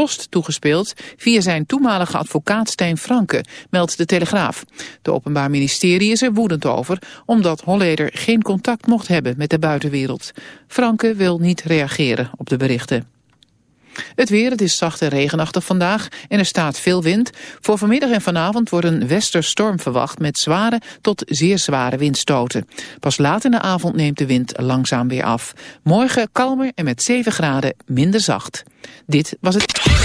post toegespeeld via zijn toenmalige advocaat Stijn Franke, meldt de Telegraaf. De Openbaar Ministerie is er woedend over, omdat Holleder geen contact mocht hebben met de buitenwereld. Franke wil niet reageren op de berichten. Het weer, het is zacht en regenachtig vandaag en er staat veel wind. Voor vanmiddag en vanavond wordt een westerstorm verwacht met zware tot zeer zware windstoten. Pas laat in de avond neemt de wind langzaam weer af. Morgen kalmer en met 7 graden minder zacht. Dit was het...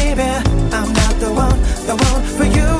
baby, I'm not the one, the one for you.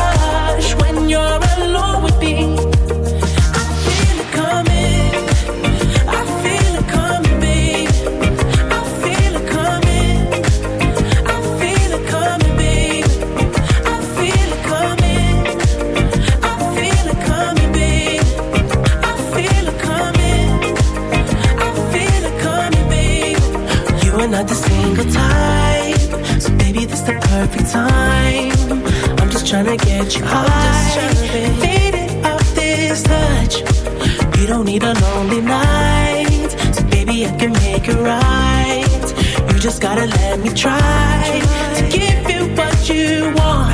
gotta let me try to give you what you want.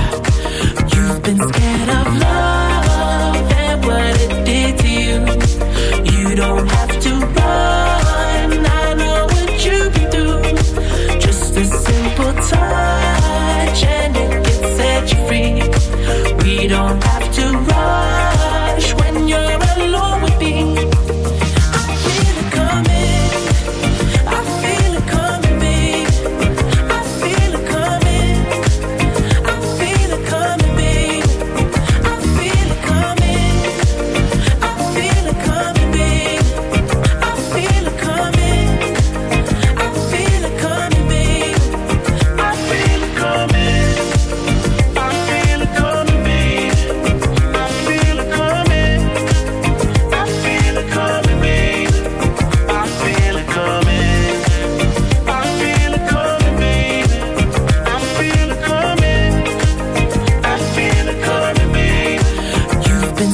You've been scared of love and what it did to you. You don't have to run. I know what you've been through. Just a simple touch and it can set you free. We don't